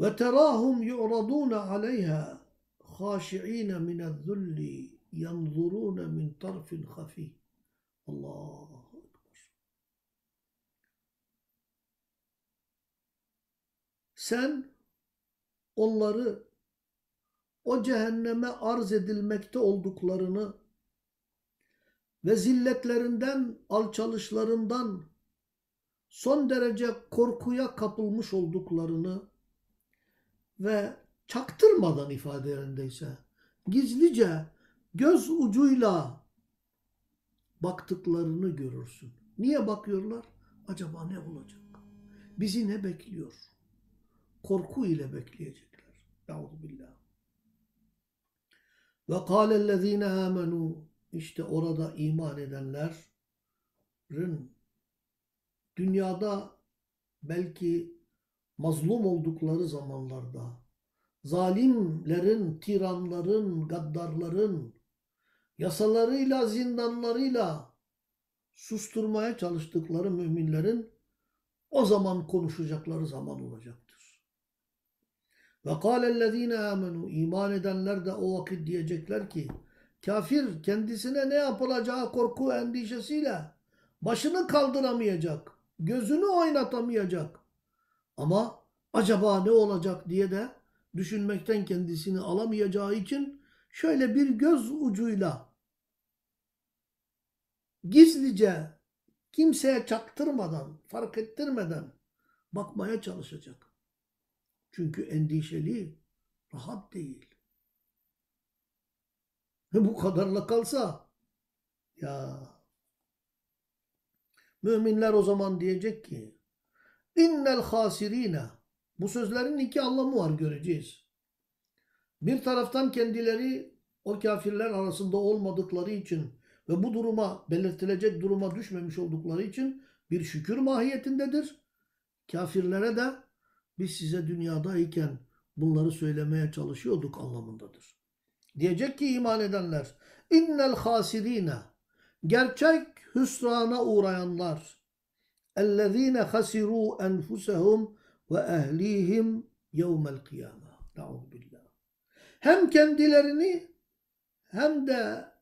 Ve terahum yu'radun aleyha haşi'in min zulli yanzurun min tarfin hafi. Allahu ekber. Sen onları o cehenneme arz edilmekte olduklarını ve zilletlerinden, alçalışlarından son derece korkuya kapılmış olduklarını ve çaktırmadan ifadelerindeyse gizlice göz ucuyla baktıklarını görürsün. Niye bakıyorlar? Acaba ne olacak? Bizi ne bekliyor? Korku ile bekleyecekler. Euzubillah. Ve kâlellezîne âmenû işte orada iman edenlerin dünyada belki mazlum oldukları zamanlarda zalimlerin, tiranların, gaddarların yasalarıyla, zindanlarıyla susturmaya çalıştıkları müminlerin o zaman konuşacakları zaman olacaktır. Ve kâlellezîne âmenû iman edenler de o vakit diyecekler ki kafir kendisine ne yapılacağı korku endişesiyle başını kaldıramayacak, gözünü oynatamayacak. Ama acaba ne olacak diye de düşünmekten kendisini alamayacağı için şöyle bir göz ucuyla gizlice kimseye çaktırmadan, fark ettirmeden bakmaya çalışacak. Çünkü endişeli, rahat değil. Ve bu kadarla kalsa ya müminler o zaman diyecek ki innel hasirine bu sözlerin iki anlamı var göreceğiz. Bir taraftan kendileri o kafirler arasında olmadıkları için ve bu duruma belirtilecek duruma düşmemiş oldukları için bir şükür mahiyetindedir. Kafirlere de biz size dünyadayken bunları söylemeye çalışıyorduk anlamındadır. Diyecek ki iman edenler innel hasirine gerçek hüsrana uğrayanlar ellezine hasiru enfusehum ve ehlihim yevmel kıyame. billah. Hem kendilerini hem de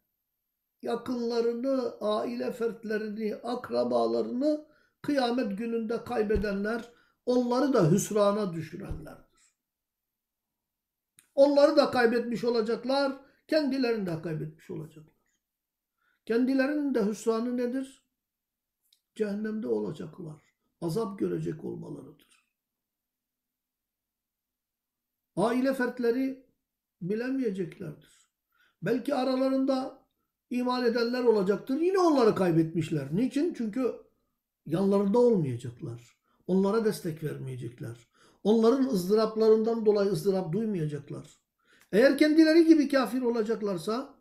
yakınlarını, aile fertlerini, akrabalarını kıyamet gününde kaybedenler, onları da hüsrana düşürenlerdir. Onları da kaybetmiş olacaklar, kendilerini de kaybetmiş olacaklar. Kendilerinin de hüsranı nedir? Cehennemde olacaklar. Azap görecek olmalarıdır. Aile fertleri bilemeyeceklerdir. Belki aralarında iman edenler olacaktır. Yine onları kaybetmişler. Niçin? Çünkü yanlarında olmayacaklar. Onlara destek vermeyecekler. Onların ızdıraplarından dolayı ızdırap duymayacaklar. Eğer kendileri gibi kafir olacaklarsa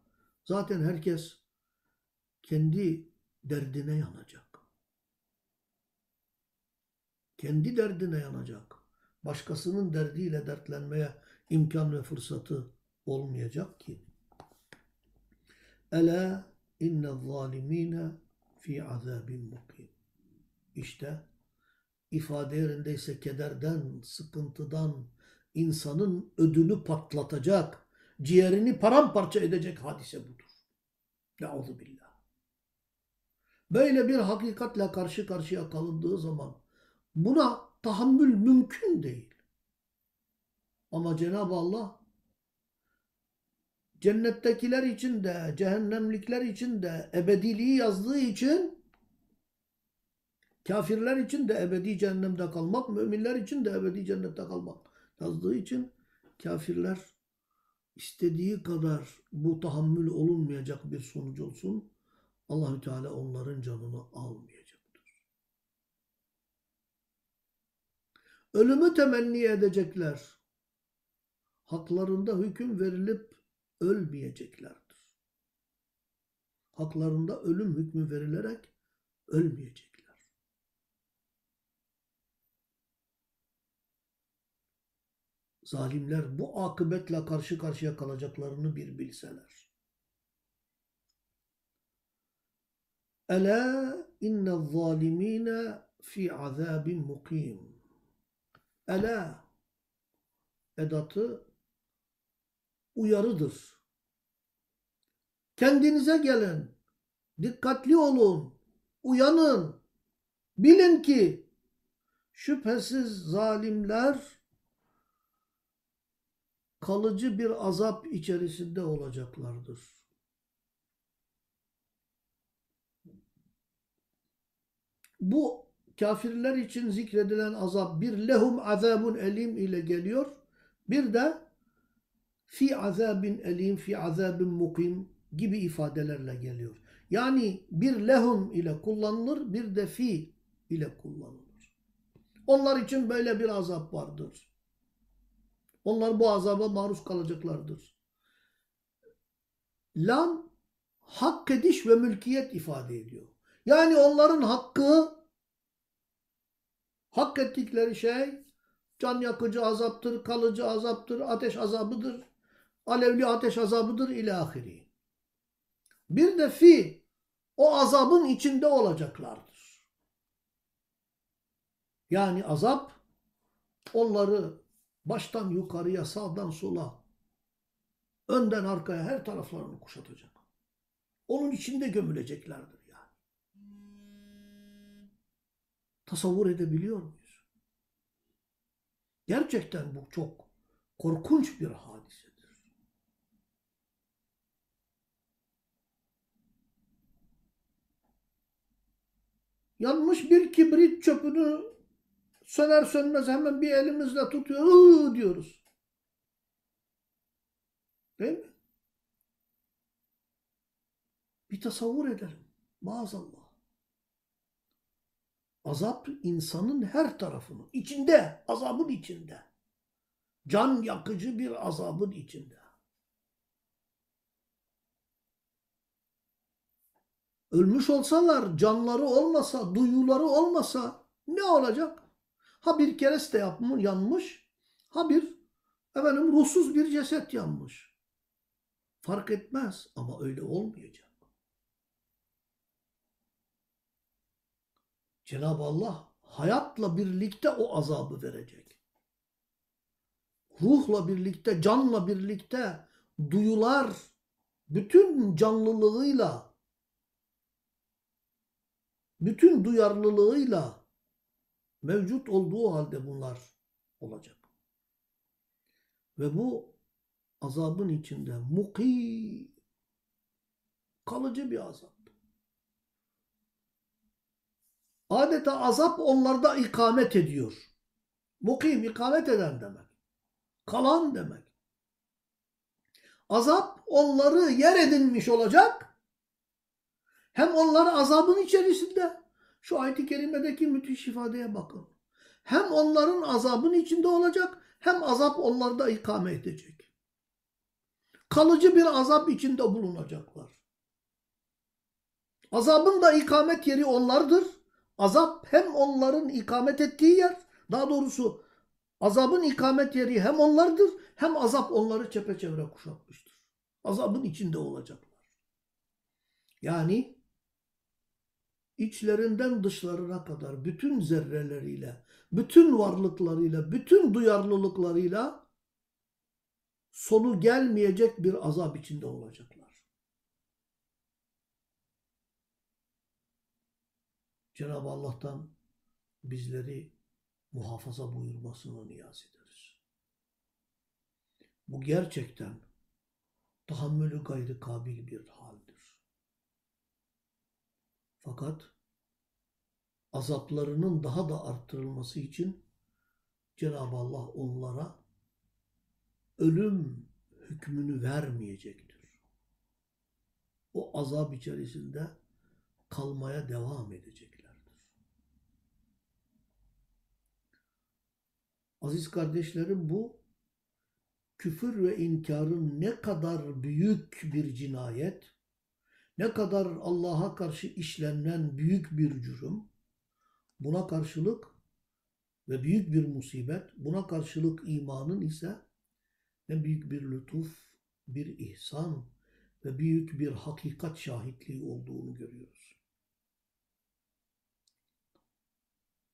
zaten herkes kendi derdine yanacak. Kendi derdine yanacak. Başkasının derdiyle dertlenmeye imkan ve fırsatı olmayacak ki. Ela inne zalimine fi azabin mukim. İşte ifade yerindeyse kederden, sıkıntıdan, insanın ödünü patlatacak, ciğerini paramparça edecek hadise budur. Yauzu billah. Böyle bir hakikatle karşı karşıya kalındığı zaman buna tahammül mümkün değil. Ama Cenab-ı Allah cennettekiler için de, cehennemlikler için de ebediliği yazdığı için kafirler için de ebedi cehennemde kalmak, müminler için de ebedi cennette kalmak yazdığı için kafirler istediği kadar bu tahammül olunmayacak bir sonuç olsun. Allahü Teala onların canını almayacaktır. Ölümü temenni edecekler. Haklarında hüküm verilip ölmeyeceklerdir. Haklarında ölüm hükmü verilerek ölmeyecekler. Zalimler bu akıbetle karşı karşıya kalacaklarını bir bilseler. Ela inne zalimine fi azabin mukim. Ela edatı uyarıdır. Kendinize gelin. Dikkatli olun. Uyanın. Bilin ki şüphesiz zalimler kalıcı bir azap içerisinde olacaklardır. Bu kafirler için zikredilen azap bir lehum azabun elim ile geliyor. Bir de fi azabin elim, fi azabin mukim gibi ifadelerle geliyor. Yani bir lehum ile kullanılır, bir de fi ile kullanılır. Onlar için böyle bir azap vardır. Onlar bu azaba maruz kalacaklardır. Lam hak ediş ve mülkiyet ifade ediyor. Yani onların hakkı hak ettikleri şey can yakıcı azaptır, kalıcı azaptır, ateş azabıdır, alevli ateş azabıdır ilahiri. Bir de fi o azabın içinde olacaklardır. Yani azap onları baştan yukarıya, sağdan sola, önden arkaya her taraflarını kuşatacak. Onun içinde gömüleceklerdir yani. Tasavvur edebiliyor muyuz? Gerçekten bu çok korkunç bir hadisedir. Yanmış bir kibrit çöpünü söner sönmez hemen bir elimizle tutuyor ıı diyoruz. Değil mi? Bir tasavvur edelim. Maazallah. Azap insanın her tarafını, içinde, azabın içinde. Can yakıcı bir azabın içinde. Ölmüş olsalar, canları olmasa, duyuları olmasa ne olacak? Ha bir kereste yapmış, yanmış, ha bir efendim ruhsuz bir ceset yanmış. Fark etmez ama öyle olmayacak. Cenab-ı Allah hayatla birlikte o azabı verecek. Ruhla birlikte, canla birlikte duyular bütün canlılığıyla bütün duyarlılığıyla mevcut olduğu halde bunlar olacak. Ve bu azabın içinde muki kalıcı bir azap. Adeta azap onlarda ikamet ediyor. Mukim ikamet eden demek. Kalan demek. Azap onları yer edinmiş olacak. Hem onlar azabın içerisinde. Şu ayet-i kerimedeki müthiş ifadeye bakın. Hem onların azabın içinde olacak hem azap onlarda ikame edecek. Kalıcı bir azap içinde bulunacaklar. Azabın da ikamet yeri onlardır. Azap hem onların ikamet ettiği yer, daha doğrusu azabın ikamet yeri hem onlardır hem azap onları çepeçevre kuşatmıştır. Azabın içinde olacaklar. Yani içlerinden dışlarına kadar bütün zerreleriyle, bütün varlıklarıyla, bütün duyarlılıklarıyla sonu gelmeyecek bir azap içinde olacaklar. Cenab-ı Allah'tan bizleri muhafaza buyurmasını niyaz ederiz. Bu gerçekten tahammülü gayrı kabil bir haldir. Fakat azaplarının daha da arttırılması için Cenab-ı Allah onlara ölüm hükmünü vermeyecektir. O azap içerisinde kalmaya devam edeceklerdir. Aziz kardeşlerim bu küfür ve inkarın ne kadar büyük bir cinayet, ne kadar Allah'a karşı işlenen büyük bir cürüm, buna karşılık ve büyük bir musibet, buna karşılık imanın ise ne büyük bir lütuf, bir ihsan ve büyük bir hakikat şahitliği olduğunu görüyoruz.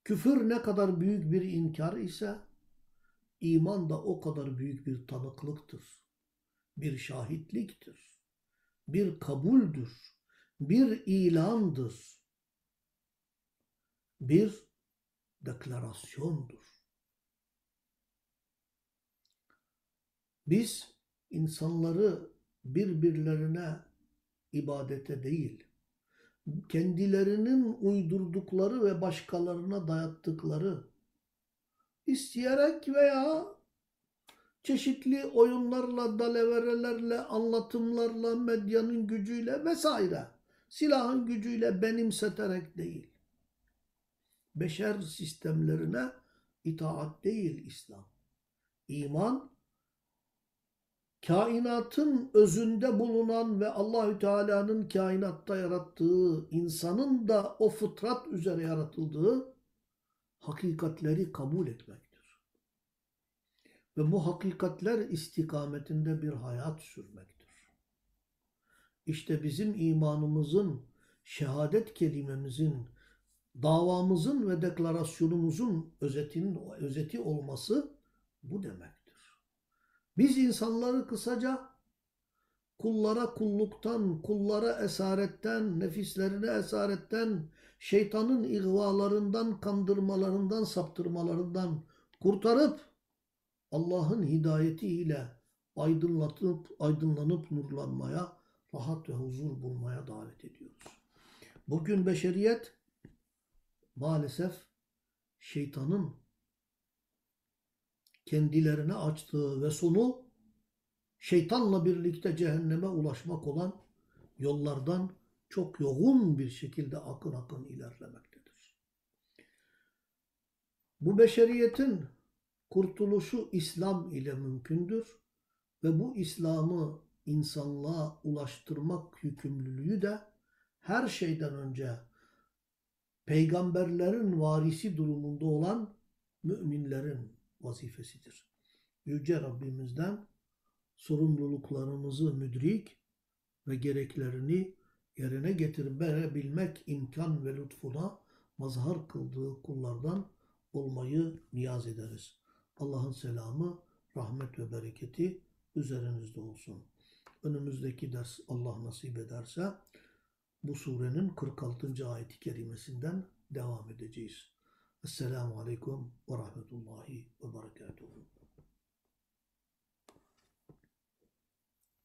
Küfür ne kadar büyük bir inkar ise iman da o kadar büyük bir tanıklıktır. Bir şahitliktir. Bir kabuldür. Bir ilandır. Bir deklarasyondur. Biz insanları birbirlerine ibadete değil, kendilerinin uydurdukları ve başkalarına dayattıkları, isteyerek veya çeşitli oyunlarla, dalaverelerle, anlatımlarla, medyanın gücüyle vesaire, silahın gücüyle benimseterek değil. Beşer sistemlerine itaat değil İslam. İman, kainatın özünde bulunan ve Allahü Teala'nın kainatta yarattığı, insanın da o fıtrat üzere yaratıldığı hakikatleri kabul etmektir. Ve bu hakikatler istikametinde bir hayat sürmektir. İşte bizim imanımızın, şehadet kelimemizin, davamızın ve deklarasyonumuzun özetinin özeti olması bu demektir. Biz insanları kısaca kullara kulluktan, kullara esaretten, nefislerine esaretten, şeytanın ihvalarından, kandırmalarından, saptırmalarından kurtarıp Allah'ın hidayetiyle aydınlatıp, aydınlanıp nurlanmaya, rahat ve huzur bulmaya davet ediyoruz. Bugün beşeriyet maalesef şeytanın kendilerine açtığı ve sonu şeytanla birlikte cehenneme ulaşmak olan yollardan çok yoğun bir şekilde akın akın ilerlemektedir. Bu beşeriyetin kurtuluşu İslam ile mümkündür ve bu İslam'ı insanlığa ulaştırmak yükümlülüğü de her şeyden önce peygamberlerin varisi durumunda olan müminlerin vazifesidir. Yüce Rabbimizden sorumluluklarımızı müdrik ve gereklerini yerine getirebilmek imkan ve lütfuna mazhar kıldığı kullardan olmayı niyaz ederiz. Allah'ın selamı, rahmet ve bereketi üzerinizde olsun. Önümüzdeki ders Allah nasip ederse bu surenin 46. ayeti kerimesinden devam edeceğiz. Esselamu Aleyküm ve Rahmetullahi ve Berekatuhu.